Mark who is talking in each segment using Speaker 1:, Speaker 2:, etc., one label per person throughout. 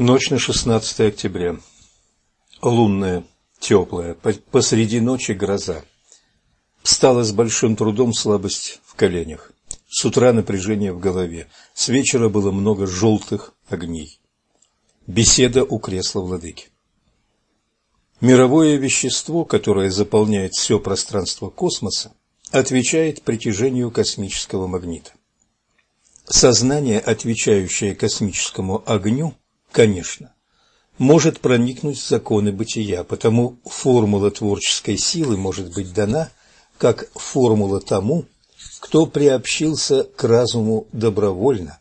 Speaker 1: Ночь на 16 октября. Лунная, теплая, посреди ночи гроза. Встала с большим трудом слабость в коленях. С утра напряжение в голове. С вечера было много желтых огней. Беседа у кресла владыки. Мировое вещество, которое заполняет все пространство космоса, отвечает притяжению космического магнита. Сознание, отвечающее космическому огню, конечно, может проникнуть в законы бытия, потому формула творческой силы может быть дана как формула тому, кто приобщился к разуму добровольно,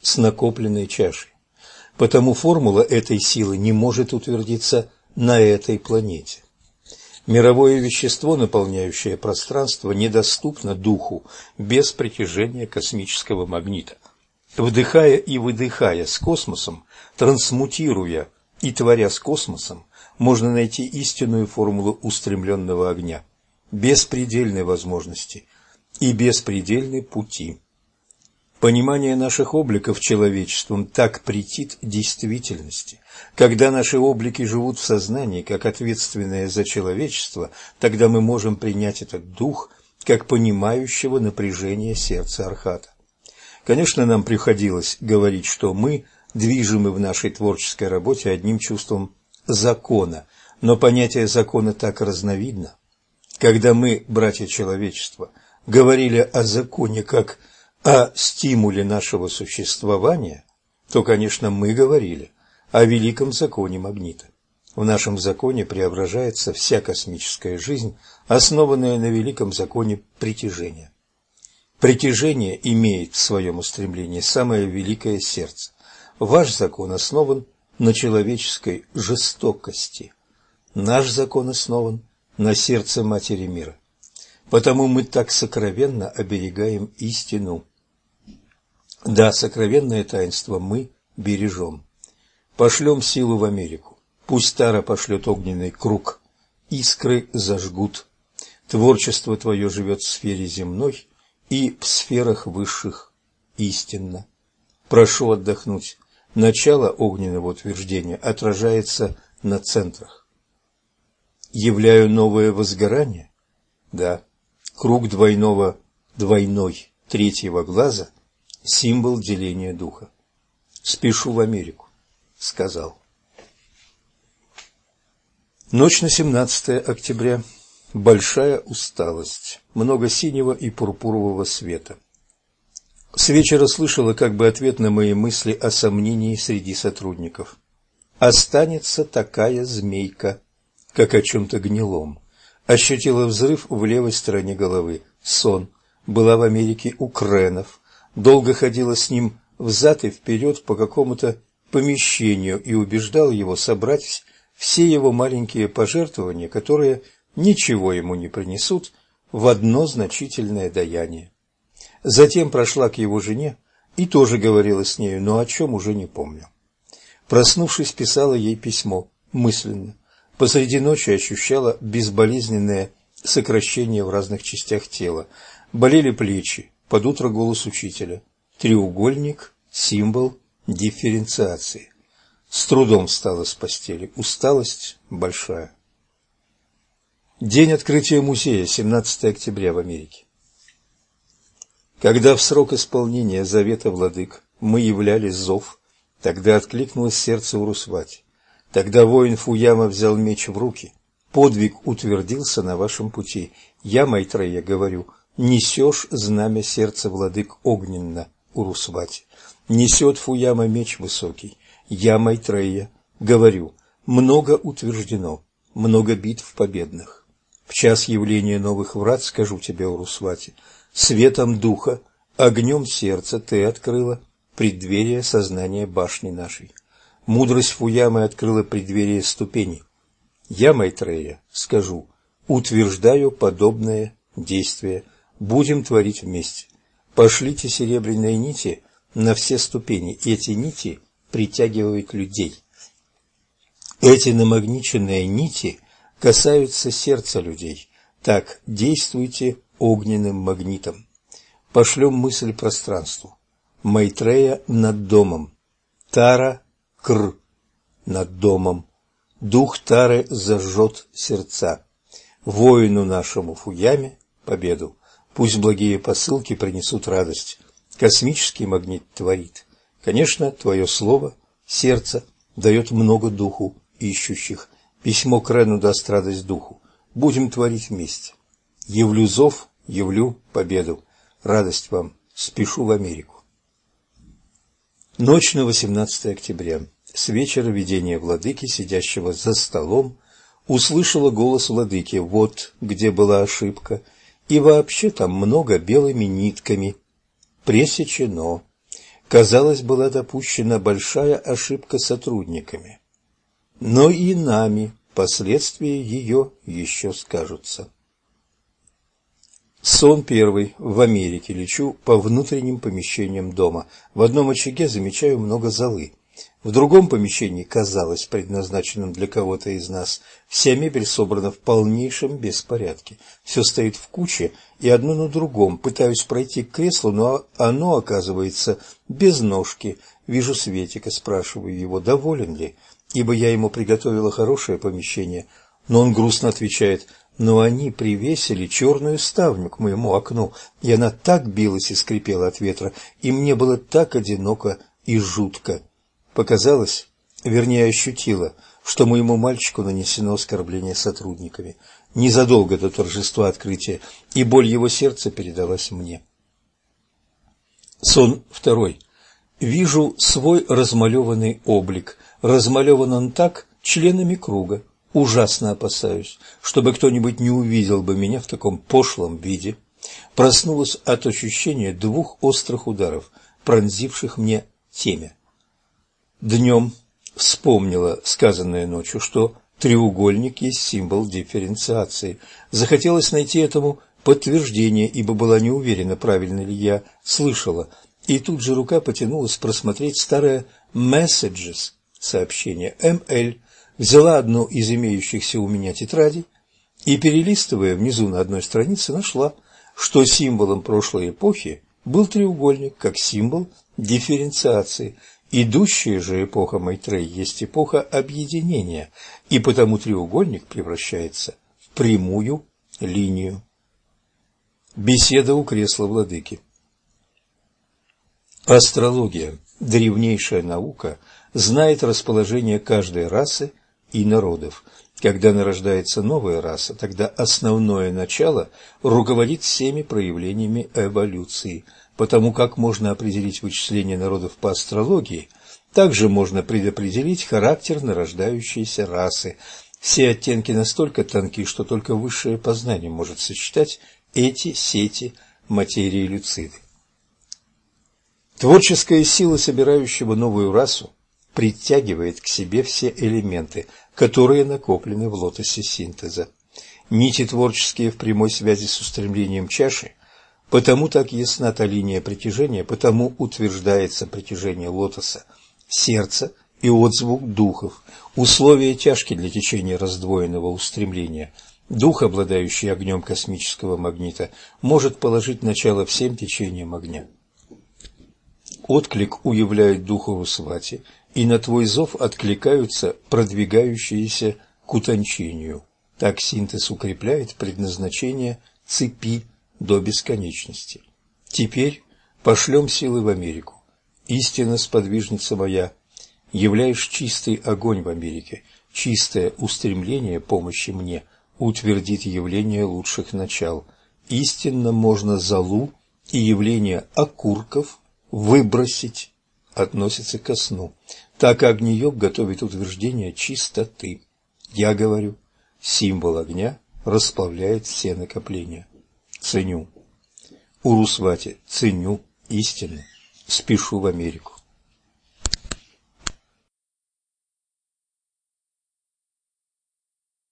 Speaker 1: с накопленной чашей. Потому формула этой силы не может утвердиться на этой планете. Мировое вещество, наполняющее пространство, недоступно духу без притяжения космического магнита. Вдыхая и выдыхая с космосом, трансмутируя и творя с космосом, можно найти истинную формулу устремленного огня, беспредельной возможности и беспредельной пути. Понимание наших обликов человечеством так претит действительности. Когда наши облики живут в сознании, как ответственное за человечество, тогда мы можем принять этот дух, как понимающего напряжение сердца Архата. Конечно, нам приходилось говорить, что мы движимы в нашей творческой работе одним чувством закона, но понятие закона так разновидно. Когда мы, братья человечества, говорили о законе как о стимуле нашего существования, то, конечно, мы говорили о великом законе магнита. В нашем законе преображается вся космическая жизнь, основанная на великом законе притяжения. Притяжение имеет в своем устремлении самое великое сердце. Ваш закон основан на человеческой жестокости. Наш закон основан на сердце Матери мира. Потому мы так сокровенно оберегаем истину. Да, сокровенное таинство мы бережем. Пошлем силу в Америку. Пусть Тара пошлет огненный круг. Искры зажгут. Творчество твое живет в сфере земной, и в сферах высших истинно. Прошу отдохнуть. Начало огненного утверждения отражается на центрах. Являю новое возгорание? Да. Круг двойного, двойной, третьего глаза – символ деления духа. Спешу в Америку, сказал. Ночь на 17 октября большая усталость, много синего и пурпурового света. С вечера слышала как бы ответ на мои мысли о сомнении среди сотрудников. Останется такая змейка, как о чем-то гнилом. Ощутила взрыв в левой стороне головы. Сон. Была в Америке у Кренов. Долго ходила с ним взад и вперед по какому-то помещению и убеждал его собрать все его маленькие пожертвования, которые ничего ему не принесут, в одно значительное даяние. Затем прошла к его жене и тоже говорила с нею, но о чем уже не помню. Проснувшись, писала ей письмо, мысленно. Посреди ночи ощущала безболезненное сокращение в разных частях тела. Болели плечи, под утро голос учителя. Треугольник – символ дифференциации. С трудом встала с постели, усталость большая. День открытия музея, 17 октября в Америке. Когда в срок исполнения завета владык мы являли зов, тогда откликнулось сердце Урусвати. Тогда воин Фуяма взял меч в руки. Подвиг утвердился на вашем пути. Я, Майтрея, говорю, несешь знамя сердца владык огненно, Урусвати. Несет Фуяма меч высокий. Я, Майтрея, говорю, много утверждено, много битв победных. В час явления новых врат скажу тебе, Урусвати, светом духа, огнем сердца ты открыла преддверие сознания башни нашей. Мудрость Фуямы открыла преддверие ступеней. Я, Майтрея, скажу, утверждаю подобное действие. Будем творить вместе. Пошлите серебряные нити на все ступени. Эти нити притягивают людей. Эти намагниченные нити касаются сердца людей. Так, действуйте огненным магнитом. Пошлем мысль пространству. Майтрея над домом. Тара Кр над домом. Дух Тары зажжет сердца. Воину нашему Фуяме победу. Пусть благие посылки принесут радость. Космический магнит творит. Конечно, твое слово, сердце, дает много духу ищущих. Письмо к Рену даст радость духу. Будем творить вместе. Явлю зов, явлю победу. Радость вам. Спешу в Америку. Ночь на 18 октября. С вечера видение владыки, сидящего за столом, услышала голос владыки «Вот где была ошибка, и вообще там много белыми нитками. Пресечено. Казалось, была допущена большая ошибка сотрудниками. Но и нами последствия ее еще скажутся». Сон первый. В Америке лечу по внутренним помещениям дома. В одном очаге замечаю много золы. В другом помещении, казалось предназначенном для кого-то из нас, вся мебель собрана в полнейшем беспорядке. Все стоит в куче, и одно на другом. Пытаюсь пройти к креслу, но оно оказывается без ножки. Вижу Светика, спрашиваю его, доволен ли, ибо я ему приготовила хорошее помещение. Но он грустно отвечает, но они привесили черную ставню к моему окну, и она так билась и скрипела от ветра, и мне было так одиноко и жутко. Показалось, вернее ощутила, что моему мальчику нанесено оскорбление сотрудниками. Незадолго до торжества открытия, и боль его сердца передалась мне. Сон второй. Вижу свой размалеванный облик. Размалеван так членами круга. Ужасно опасаюсь, чтобы кто-нибудь не увидел бы меня в таком пошлом виде. Проснулась от ощущения двух острых ударов, пронзивших мне темя. Днем вспомнила сказанное ночью, что треугольник есть символ дифференциации. Захотелось найти этому подтверждение, ибо была не уверена, правильно ли я слышала. И тут же рука потянулась просмотреть старое «Messages» сообщение «МЛ». Взяла одну из имеющихся у меня тетрадей и, перелистывая внизу на одной странице, нашла, что символом прошлой эпохи был треугольник, как символ дифференциации – Идущая же эпоха Майтрей есть эпоха объединения, и потому треугольник превращается в прямую линию. Беседа у кресла владыки Астрология, древнейшая наука, знает расположение каждой расы и народов. Когда нарождается новая раса, тогда основное начало руководит всеми проявлениями эволюции – потому как можно определить вычисление народов по астрологии, также можно предопределить характер нарождающейся расы. Все оттенки настолько тонки, что только высшее познание может сочетать эти сети материи люциды. Творческая сила собирающего новую расу притягивает к себе все элементы, которые накоплены в лотосе синтеза. Нити творческие в прямой связи с устремлением чаши Потому так ясна та линия притяжения, потому утверждается притяжение лотоса, сердца и отзвук духов, условия тяжкие для течения раздвоенного устремления. Дух, обладающий огнем космического магнита, может положить начало всем течениям огня. Отклик уявляет духову свати, и на твой зов откликаются продвигающиеся к утончению. Так синтез укрепляет предназначение цепи до бесконечности. Теперь пошлем силы в Америку. Истинно сподвижница моя, являешь чистый огонь в Америке, чистое устремление помощи мне утвердит явление лучших начал. Истинно можно залу и явление окурков выбросить относится ко сну. Так огниёк готовит утверждение чистоты. Я говорю, символ огня расплавляет все накопления ценю. Урусвати, ценю истинно, спешу в Америку.